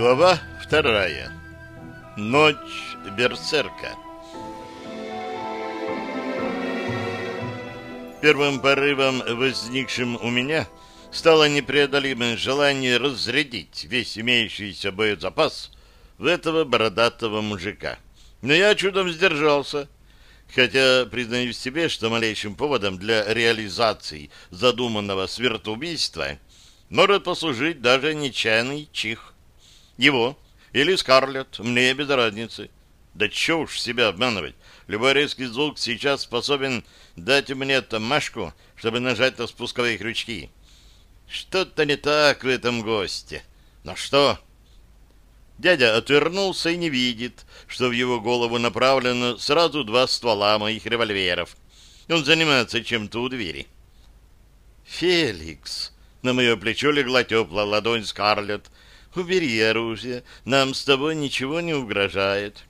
Глава вторая. Ночь берсерка. Первым порывом, возникшим у меня, стало непреодолимое желание разрядить весь имеющийся боезапас в этого бородатого мужика. Но я чудом сдержался, хотя признаюсь себе, что малейшим поводом для реализации задуманного свертоубийства может послужить даже нечаянный чих. Его или Скарлетт, мне без разницы. Да чё уж себя обманывать. Любой резкий звук сейчас способен дать мне тамашку, чтобы нажать на спусковые крючки. Что-то не так в этом госте. Но что? Дядя отвернулся и не видит, что в его голову направлено сразу два ствола моих револьверов. Он занимается чем-то у двери. «Феликс!» На мое плечо легла теплая ладонь Скарлетт, Убери оружие, нам с тобой ничего не угрожает.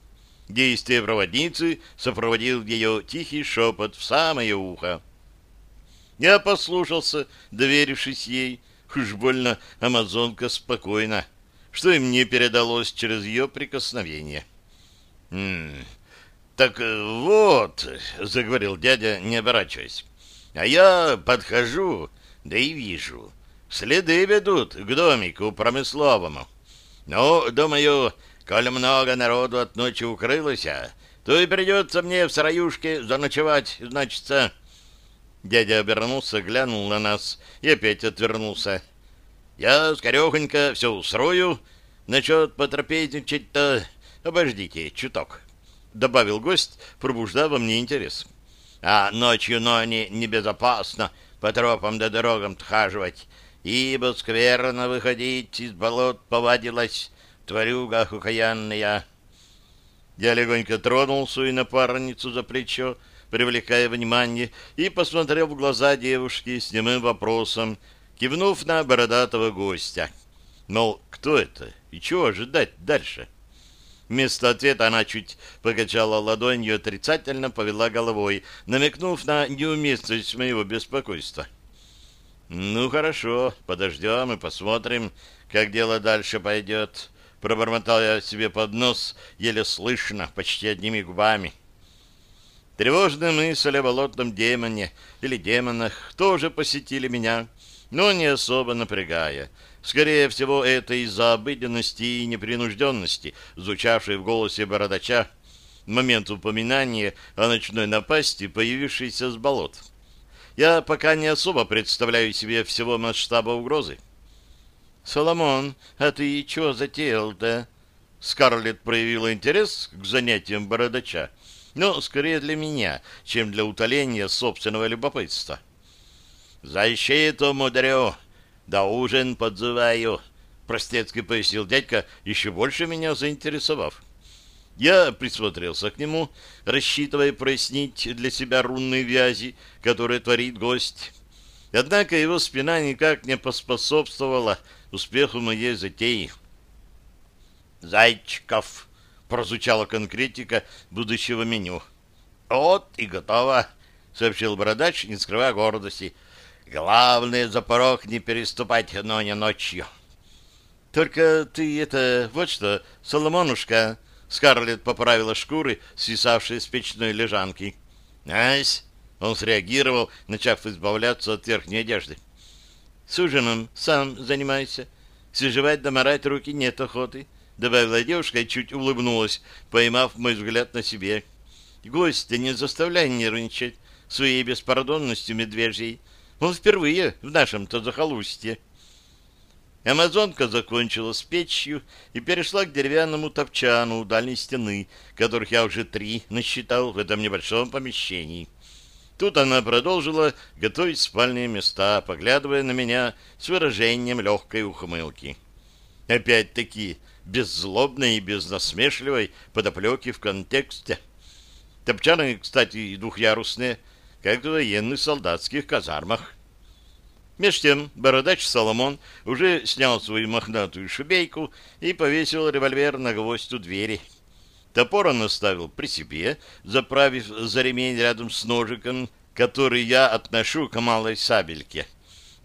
Действие проводницы сопроводил ее тихий шепот в самое ухо. Я послушался, доверившись ей. Уж больно амазонка спокойна, что и мне передалось через ее прикосновение. «М -м, «Так вот», — заговорил дядя, не оборачиваясь, — «а я подхожу, да и виж». Следы ведут к домику промысловому. Ну, думаю, коль много народу от ночи укрылось, то и придется мне в сараюшке заночевать, значится. Дядя обернулся, глянул на нас и опять отвернулся. Я скорехонько все устрою. Насчет потрапезничать-то обождите чуток, — добавил гость, пробуждая во мне интерес. А ночью, но не небезопасно по тропам да дорогам тхаживать ибо скверно выходить из болот повадилась тварюга хукаянная. Я легонько тронул свою напарницу за плечо, привлекая внимание, и посмотрел в глаза девушки с немым вопросом, кивнув на бородатого гостя. Мол, кто это и чего ожидать дальше? Вместо ответа она чуть покачала ладонью, отрицательно повела головой, намекнув на неуместность моего беспокойства. — «Ну, хорошо, подождем и посмотрим, как дело дальше пойдет». Пробормотал я себе под нос, еле слышно, почти одними губами. Тревожные мысли о болотном демоне или демонах тоже посетили меня, но не особо напрягая. Скорее всего, это из-за обыденности и непринужденности, звучавшей в голосе бородача, момент упоминания о ночной напасти, появившейся с болот я пока не особо представляю себе всего масштаба угрозы. «Соломон, а ты чего затеял-то?» Скарлетт проявила интерес к занятиям бородача, но скорее для меня, чем для утоления собственного любопытства. «Защиту мудрю, да ужин подзываю», — простецки пояснил дядька, еще больше меня заинтересовав. Я присмотрелся к нему, рассчитывая прояснить для себя рунные вязи, которые творит гость. Однако его спина никак не поспособствовала успеху моей затеи. «Зайчиков!» — прозвучала конкретика будущего меню. «Вот и готово!» — сообщил бородач, не скрывая гордости. «Главное, за порог не переступать, но не ночью». «Только ты это... Вот что, Соломонушка...» Скарлетт поправила шкуры, свисавшие с печной лежанки. «Ась!» — он среагировал, начав избавляться от верхней одежды. «С ужином сам занимайся. Свежевать да морать руки нет охоты», — добавила девушка и чуть улыбнулась, поймав мой взгляд на себе. «Гостя не заставляй нервничать своей беспардонностью медвежьей. Он впервые в нашем-то захолустье». Амазонка закончила с печью и перешла к деревянному топчану у дальней стены, которых я уже три насчитал в этом небольшом помещении. Тут она продолжила готовить спальные места, поглядывая на меня с выражением легкой ухмылки. Опять-таки, беззлобной и безнасмешливой подоплеки в контексте. Топчаны, кстати, двухъярусные, как в военных солдатских казармах. Меж тем бородач Соломон уже снял свою мохнатую шубейку и повесил револьвер на гвоздь у двери. Топор он оставил при себе, заправив за ремень рядом с ножиком, который я отношу к малой сабельке.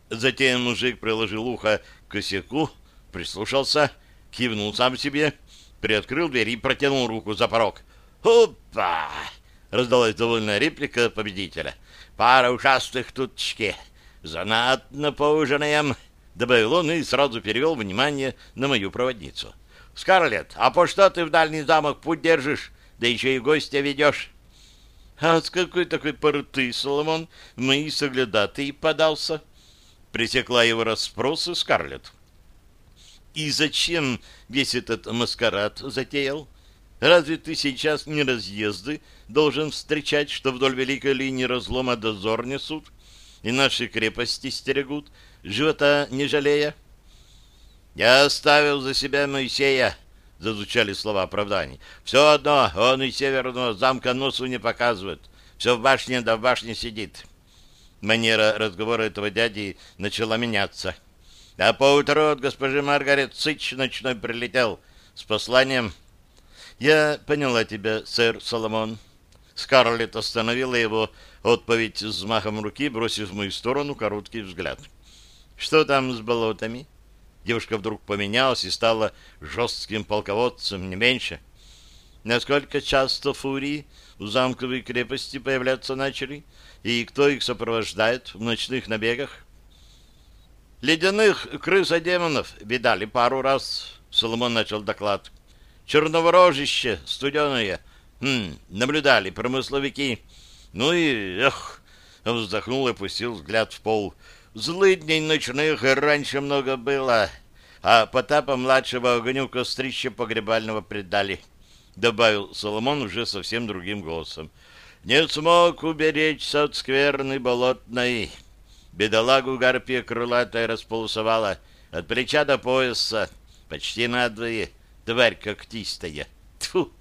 Затем мужик приложил ухо к косяку, прислушался, кивнул сам себе, приоткрыл дверь и протянул руку за порог. «Опа!» — раздалась довольная реплика победителя. «Пара ушастых тутчки. Занатно поужинаем!» — добавил он и сразу перевел внимание на мою проводницу. «Скарлетт, а по что ты в дальний замок путь держишь, да еще и гостя ведешь?» «А с какой такой поры ты, Соломон, в мои соглядатые подался?» Пресекла его расспросы Скарлетт. «И зачем весь этот маскарад затеял? Разве ты сейчас не разъезды должен встречать, что вдоль великой линии разлома дозор несут и наши крепости стерегут, живота не жалея?» «Я оставил за себя Моисея», — зазвучали слова оправданий. «Все одно, он и северного замка носу не показывает. Все в башне да в башне сидит». Манера разговора этого дяди начала меняться. А поутру от госпожи Маргарет Сыч ночной прилетел с посланием. «Я поняла тебя, сэр Соломон». Скарлетт остановила его отповедь взмахом руки, бросив в мою сторону короткий взгляд. «Что там с болотами?» Девушка вдруг поменялась и стала жестким полководцем, не меньше. Насколько часто фурии у замковой крепости появляться начали, и кто их сопровождает в ночных набегах? Ледяных крыс-демонов видали пару раз, Соломон начал доклад. Черноворожище, студеное. Хм, наблюдали промысловики. Ну и, эх, он вздохнул и опустил взгляд в пол. Злыдней ночных раньше много было, а Потапа-младшего огню кострища погребального предали, — добавил Соломон уже совсем другим голосом. Не смог уберечься от скверны болотной. Бедолагу гарпия крылатая располосовала от плеча до пояса, почти надвое, тварь когтистая. Тьфу!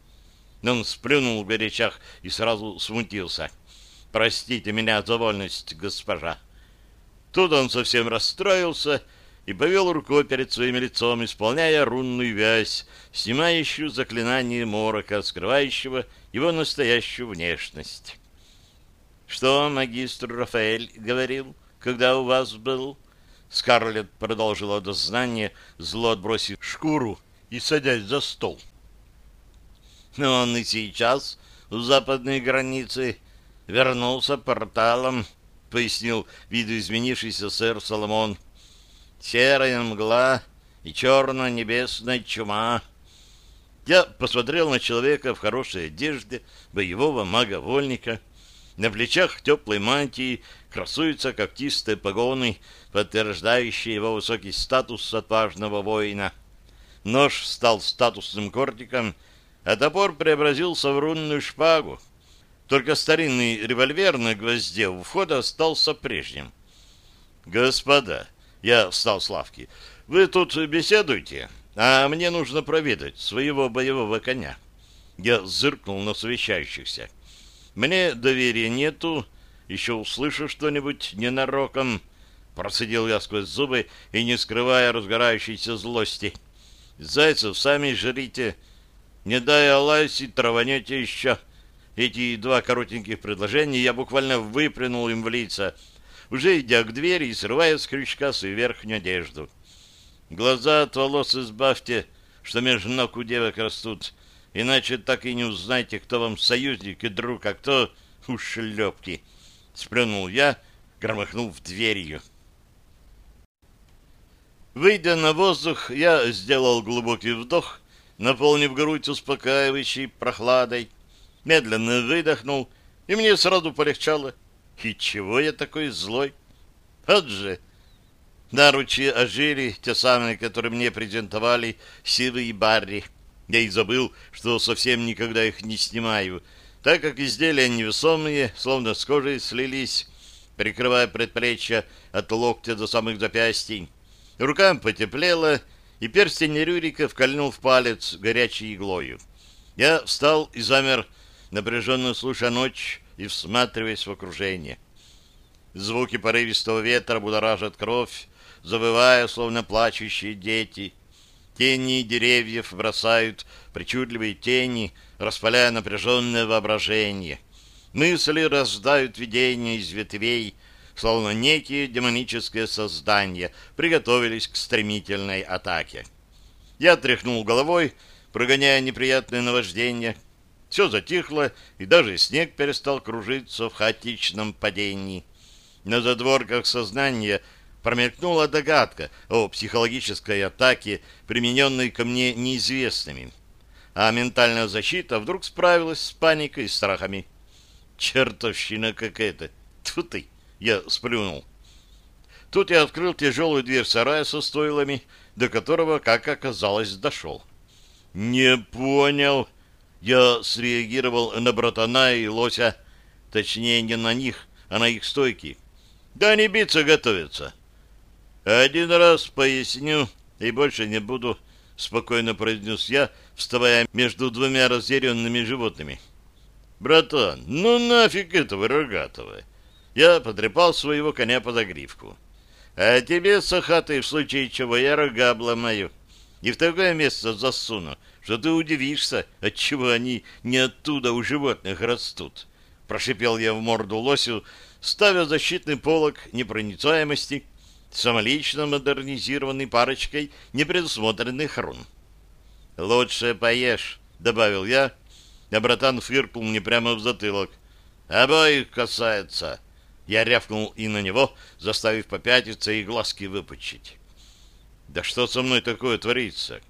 Он сплюнул в горячах и сразу смутился. «Простите меня за вольность, госпожа». Тут он совсем расстроился и повел рукой перед своим лицом, исполняя рунную вязь, снимающую заклинание морока, скрывающего его настоящую внешность. «Что магистр Рафаэль говорил, когда у вас был?» Скарлетт продолжила дознание, зло отбросив шкуру и садясь за стол. Но он и сейчас у западной границы вернулся порталом, — пояснил видоизменившийся сэр Соломон. «Серая мгла и черно-небесная чума». Я посмотрел на человека в хорошей одежде, боевого мага-вольника. На плечах теплой мантии красуются когтистые погоны, подтверждающие его высокий статус отважного воина. Нож стал статусным кортиком, а топор преобразился в рунную шпагу. Только старинный револьвер на гвозде у входа остался прежним. «Господа!» — я встал с лавки. «Вы тут беседуйте, а мне нужно проведать своего боевого коня». Я зыркнул на совещающихся. «Мне доверия нету, еще услышу что-нибудь ненароком». Процедил я сквозь зубы и не скрывая разгорающейся злости. «Зайцев сами жрите, не дай Алайси, траванете еще». Эти два коротеньких предложения я буквально выплюнул им в лица, уже идя к двери и срывая с крючка свою верхнюю одежду. Глаза от волос избавьте, что между ног у девок растут, иначе так и не узнаете, кто вам союзник и друг, а кто ушлепки. Сплюнул я, громыхнув дверью. Выйдя на воздух, я сделал глубокий вдох, наполнив грудь успокаивающей прохладой, медленно выдохнул, и мне сразу полегчало. И чего я такой злой? Вот же! Наручи ожили, те самые, которые мне презентовали Сивы и Барри. Я и забыл, что совсем никогда их не снимаю, так как изделия невесомые, словно с кожей слились, прикрывая предплечья от локтя до самых запястий. Рукам потеплело, и перстень Рюрика вкольнул в палец горячей иглою. Я встал и замер, напряженно слушая ночь и всматриваясь в окружение. Звуки порывистого ветра будоражат кровь, завывая, словно плачущие дети. Тени деревьев бросают причудливые тени, распаляя напряженное воображение. Мысли рождают видения из ветвей, словно некие демонические создания приготовились к стремительной атаке. Я тряхнул головой, прогоняя неприятное наваждение. Все затихло, и даже снег перестал кружиться в хаотичном падении. На задворках сознания промелькнула догадка о психологической атаке, примененной ко мне неизвестными. А ментальная защита вдруг справилась с паникой и страхами. Чертовщина какая-то. Тьфу ты! Я сплюнул. Тут я открыл тяжелую дверь сарая со стойлами, до которого, как оказалось, дошел. «Не понял!» Я среагировал на братана и лося. Точнее, не на них, а на их стойки. Да они биться готовятся. Один раз поясню, и больше не буду, спокойно произнес я, вставая между двумя разъяренными животными. Братан, ну нафиг этого рогатого. Я потрепал своего коня по загривку. А тебе, сахатый, в случае чего я рога обломаю. И в такое место засуну, что ты удивишься, отчего они не оттуда у животных растут. Прошипел я в морду лосю, ставя защитный полог непроницаемости самолично модернизированной парочкой непредусмотренных рун. «Лучше поешь», — добавил я, а братан фыркнул мне прямо в затылок. «Обоих касается». Я рявкнул и на него, заставив попятиться и глазки выпучить. «Да что со мной такое творится?»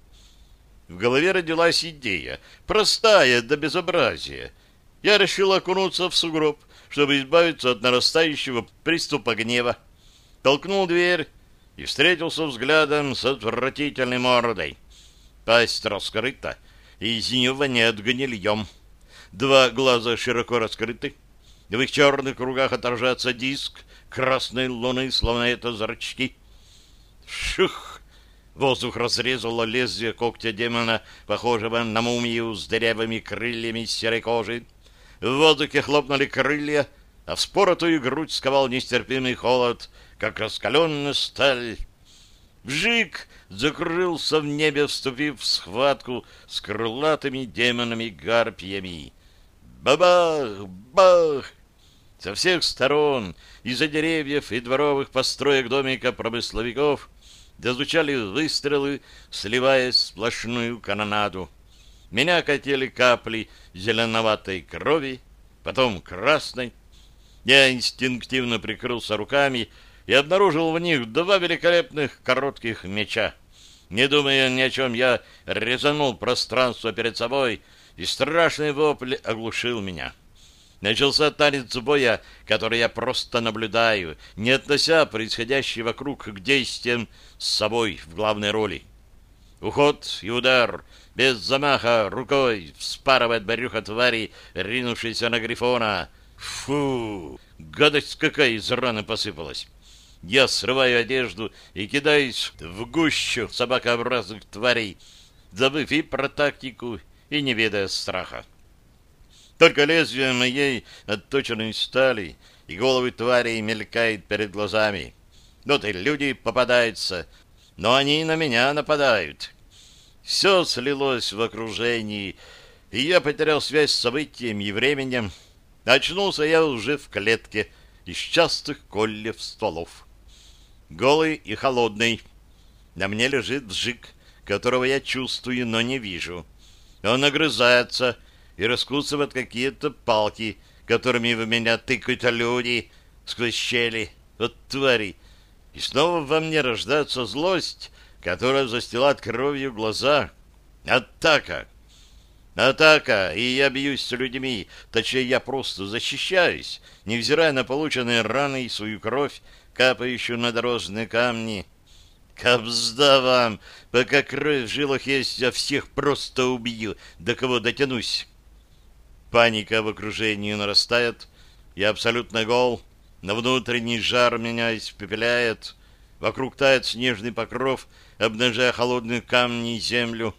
В голове родилась идея, простая до безобразия. Я решил окунуться в сугроб, чтобы избавиться от нарастающего приступа гнева. Толкнул дверь и встретился взглядом с отвратительной мордой. Пасть раскрыта, и из нее воняет гнильем. Два глаза широко раскрыты, в их черных кругах отражается диск красной луны, словно это зрачки. Шух! Воздух разрезало лезвие когтя демона, похожего на мумию с дырявыми крыльями серой кожи. В воздухе хлопнули крылья, а в споротую грудь сковал нестерпимый холод, как раскаленная сталь. Вжик закрылся в небе, вступив в схватку с крылатыми демонами-гарпиями. Бабах! Бах! Со всех сторон, из-за деревьев и дворовых построек домика промысловиков, дозвучали выстрелы, сливаясь в сплошную канонаду. Меня катили капли зеленоватой крови, потом красной. Я инстинктивно прикрылся руками и обнаружил в них два великолепных коротких меча. Не думая ни о чем, я резанул пространство перед собой, и страшный вопль оглушил меня. Начался танец боя, который я просто наблюдаю, не относя происходящее вокруг к действиям с собой в главной роли. Уход и удар, без замаха, рукой, вспарывает брюхо твари, ринувшейся на Грифона. Фу! Гадость какая из раны посыпалась! Я срываю одежду и кидаюсь в гущу собакообразных тварей, забыв и про тактику, и не ведая страха. Только лезвие моей отточенной стали и головы тварей мелькает перед глазами. Вот и люди попадаются, но они на меня нападают. Все слилось в окружении, и я потерял связь с событием и временем. Очнулся я уже в клетке из частых кольев стволов. Голый и холодный. На мне лежит вжик, которого я чувствую, но не вижу. Он огрызается, и раскусывают какие-то палки, которыми в меня тыкают люди сквозь щели. Вот твари! И снова во мне рождается злость, которая застилает кровью глаза. Атака! Атака! И я бьюсь с людьми, точнее, я просто защищаюсь, невзирая на полученные раны и свою кровь, капающую на дорожные камни. Кобзда вам! Пока кровь в жилах есть, я всех просто убью, до кого дотянусь. Паника в окружении нарастает. Я абсолютно гол. На внутренний жар меня испепеляет. Вокруг тает снежный покров, обнажая холодные камни и землю.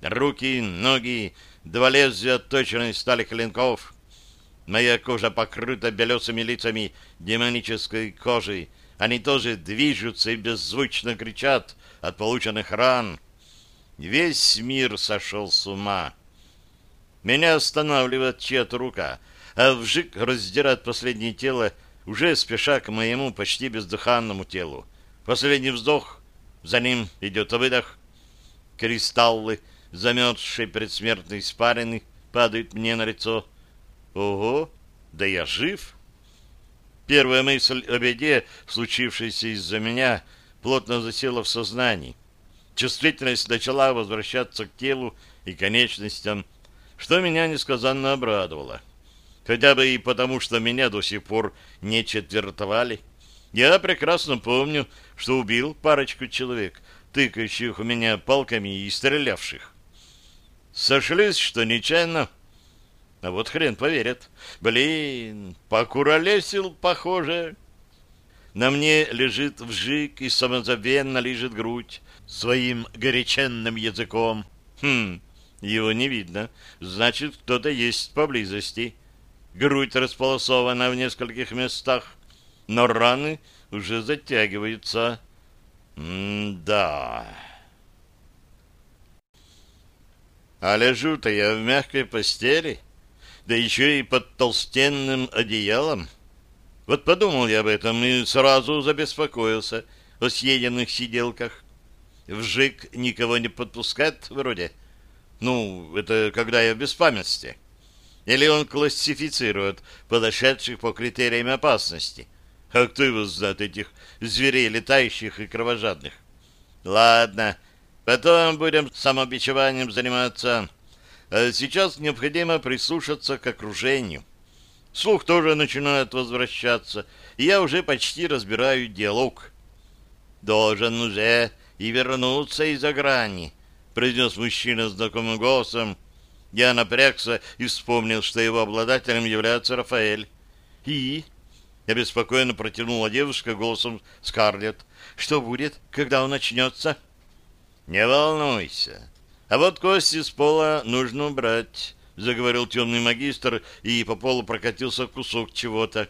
Руки, ноги, два лезвия отточенной стали клинков. Моя кожа покрыта белесыми лицами демонической кожей. Они тоже движутся и беззвучно кричат от полученных ран. Весь мир сошел с ума. Меня останавливает чья-то рука, а вжик раздирает последнее тело, уже спеша к моему почти бездыханному телу. Последний вздох, за ним идет выдох. Кристаллы, замерзшие предсмертной испарины, падают мне на лицо. Ого, да я жив! Первая мысль о беде, случившейся из-за меня, плотно засела в сознании. Чувствительность начала возвращаться к телу и конечностям, что меня несказанно обрадовало. Хотя бы и потому, что меня до сих пор не четвертовали. Я прекрасно помню, что убил парочку человек, тыкающих у меня палками и стрелявших. Сошлись, что нечаянно. А вот хрен поверит. Блин, покуролесил, похоже. На мне лежит вжик и самозабвенно лежит грудь своим горяченным языком. Хм, его не видно. Значит, кто-то есть поблизости. Грудь располосована в нескольких местах, но раны уже затягиваются. М-да. А лежу-то я в мягкой постели, да еще и под толстенным одеялом. Вот подумал я об этом и сразу забеспокоился о съеденных сиделках. Вжик никого не подпускает вроде. Ну, это когда я в беспамятстве. Или он классифицирует подошедших по критериям опасности. А кто его знает, этих зверей летающих и кровожадных? Ладно, потом будем самобичеванием заниматься. А сейчас необходимо прислушаться к окружению. Слух тоже начинает возвращаться, и я уже почти разбираю диалог. Должен уже и вернуться из-за грани, произнес мужчина знакомым голосом. Я напрягся и вспомнил, что его обладателем является Рафаэль. И обеспокоенно протянула девушка голосом Скарлетт. «Что будет, когда он начнется?» «Не волнуйся. А вот кости с пола нужно убрать», — заговорил темный магистр, и по полу прокатился кусок чего-то.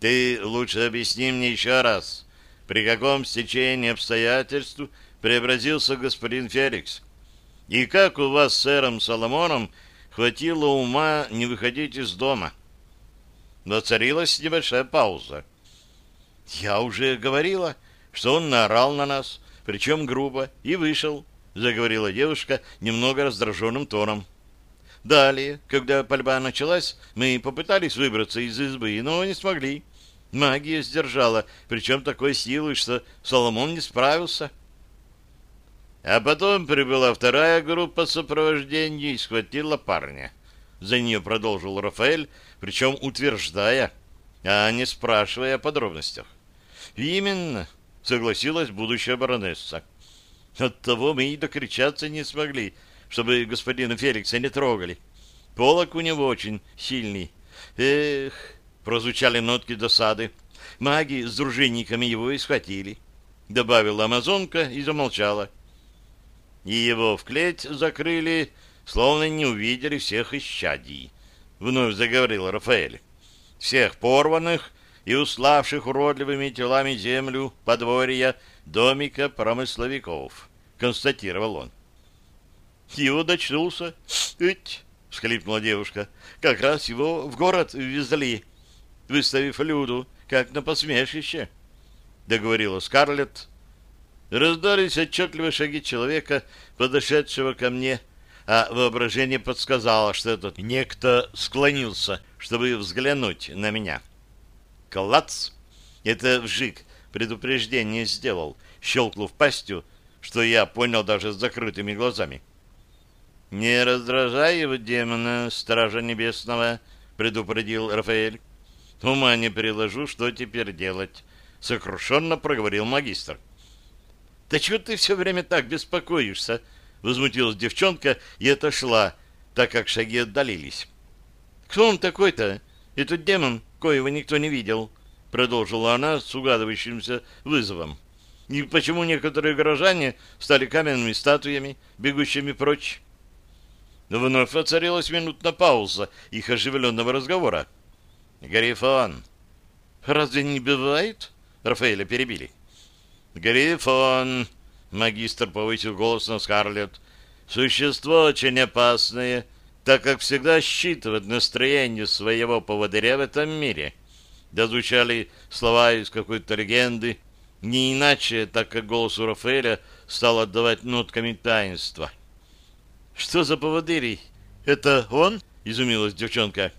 «Ты лучше объясни мне еще раз, при каком стечении обстоятельств преобразился господин Феликс? И как у вас с сэром Соломоном хватило ума не выходить из дома?» Воцарилась небольшая пауза. «Я уже говорила, что он наорал на нас, причем грубо, и вышел», — заговорила девушка немного раздраженным тоном. Далее, когда пальба началась, мы попытались выбраться из избы, но не смогли. Магия сдержала, причем такой силой, что Соломон не справился. А потом прибыла вторая группа сопровождения и схватила парня. За нее продолжил Рафаэль, причем утверждая, а не спрашивая о подробностях. «Именно», — согласилась будущая баронесса. «Оттого мы и докричаться не смогли, чтобы господина Феликса не трогали. Полок у него очень сильный. Эх!» — прозвучали нотки досады. «Маги с дружинниками его и схватили», — добавила амазонка и замолчала. И его в клеть закрыли, словно не увидели всех исчадий вновь заговорил Рафаэль. Всех порванных и уславших уродливыми телами землю подворья домика промысловиков, констатировал он. Его дочнулся. Ить, всхлипнула девушка. Как раз его в город везли, выставив Люду, как на посмешище, договорила Скарлетт. Раздались отчетливые шаги человека, подошедшего ко мне, — а воображение подсказало, что этот некто склонился, чтобы взглянуть на меня. Клац! Это вжик предупреждение сделал, щелкнув пастью, что я понял даже с закрытыми глазами. «Не раздражай его, демона, стража небесного», — предупредил Рафаэль. «Ума не приложу, что теперь делать», — сокрушенно проговорил магистр. «Да чего ты все время так беспокоишься?» Возмутилась девчонка и отошла, так как шаги отдалились. «Кто он такой-то? Этот демон, коего никто не видел», — продолжила она с угадывающимся вызовом. «И почему некоторые горожане стали каменными статуями, бегущими прочь?» Вновь воцарилась минутная пауза их оживленного разговора. «Гарифон!» «Разве не бывает?» — Рафаэля перебили. «Гарифон!» Магистр повысил голос на Скарлетт. Существо очень опасное, так как всегда считывает настроение своего поводыря в этом мире. Дозвучали слова из какой-то легенды, Не иначе, так как голос у Рафаэля стал отдавать нотками таинства. «Что за поводырь? Это он?» — изумилась девчонка.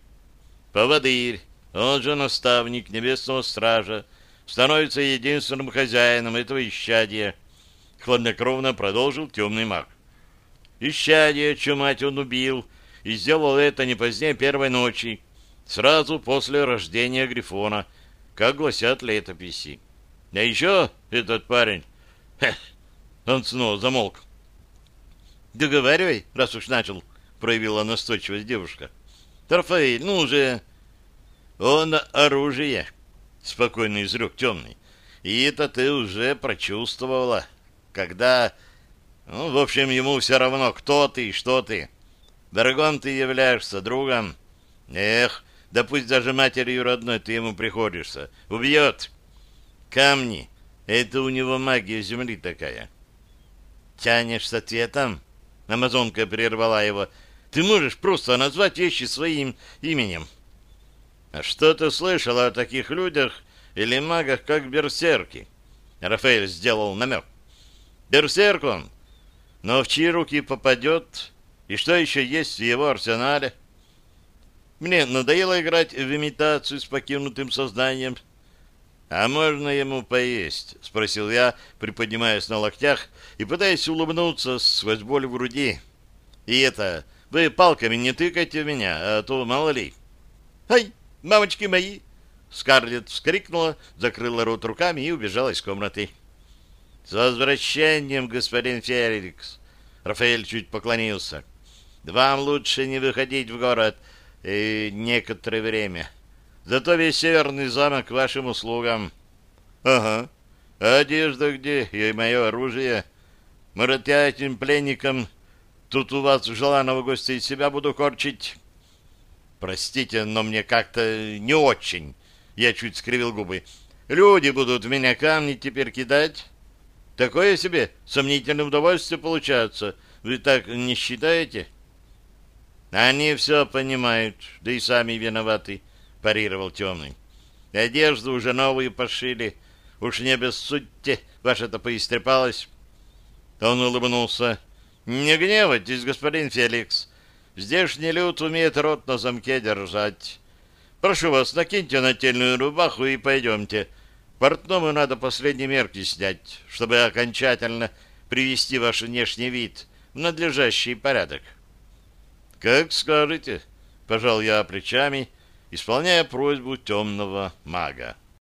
«Поводырь, он же наставник небесного стража, становится единственным хозяином этого исчадия», — хладнокровно продолжил темный маг. «Исчадие, чью мать он убил, и сделал это не позднее первой ночи, сразу после рождения Грифона, как гласят летописи. А еще этот парень... Хех, он снова замолк. «Договаривай, раз уж начал», — проявила настойчивость девушка. «Рафаэль, ну уже...» «Он оружие», — спокойно изрек темный. «И это ты уже прочувствовала, когда...» Ну, в общем, ему все равно, кто ты и что ты. Дорогом ты являешься, другом. Эх, да пусть даже матерью родной ты ему приходишься. Убьет. Камни. Это у него магия земли такая. Тянешь с ответом? Амазонка прервала его. Ты можешь просто назвать вещи своим именем. Что ты слышал о таких людях или магах, как берсерки? Рафаэль сделал намек. Берсерк он. Но в чьи руки попадет, и что еще есть в его арсенале? Мне надоело играть в имитацию с покинутым сознанием. «А можно ему поесть?» — спросил я, приподнимаясь на локтях и пытаясь улыбнуться сквозь боль в груди. «И это, вы палками не тыкайте в меня, а то мало ли». «Ай, мамочки мои!» Скарлетт вскрикнула, закрыла рот руками и убежала из комнаты. «С возвращением, господин Феликс!» Рафаэль чуть поклонился. «Вам лучше не выходить в город и некоторое время. Зато весь северный замок вашим услугам». «Ага. Одежда где? И мое оружие. Может, я этим пленникам тут у вас желанного гостя из себя буду корчить?» «Простите, но мне как-то не очень». Я чуть скривил губы. «Люди будут в меня камни теперь кидать». Такое себе сомнительное удовольствие получается. Вы так не считаете? Они все понимают, да и сами виноваты, парировал темный. Одежду уже новую пошили. Уж не обессудьте, ваша-то поистрепалась. Он улыбнулся. Не гневайтесь, господин Феликс. Здешний люд умеет рот на замке держать. Прошу вас, накиньте нательную рубаху и пойдемте. Портному надо последние мерки снять, чтобы окончательно привести ваш внешний вид в надлежащий порядок. — Как скажете, — пожал я плечами, исполняя просьбу темного мага.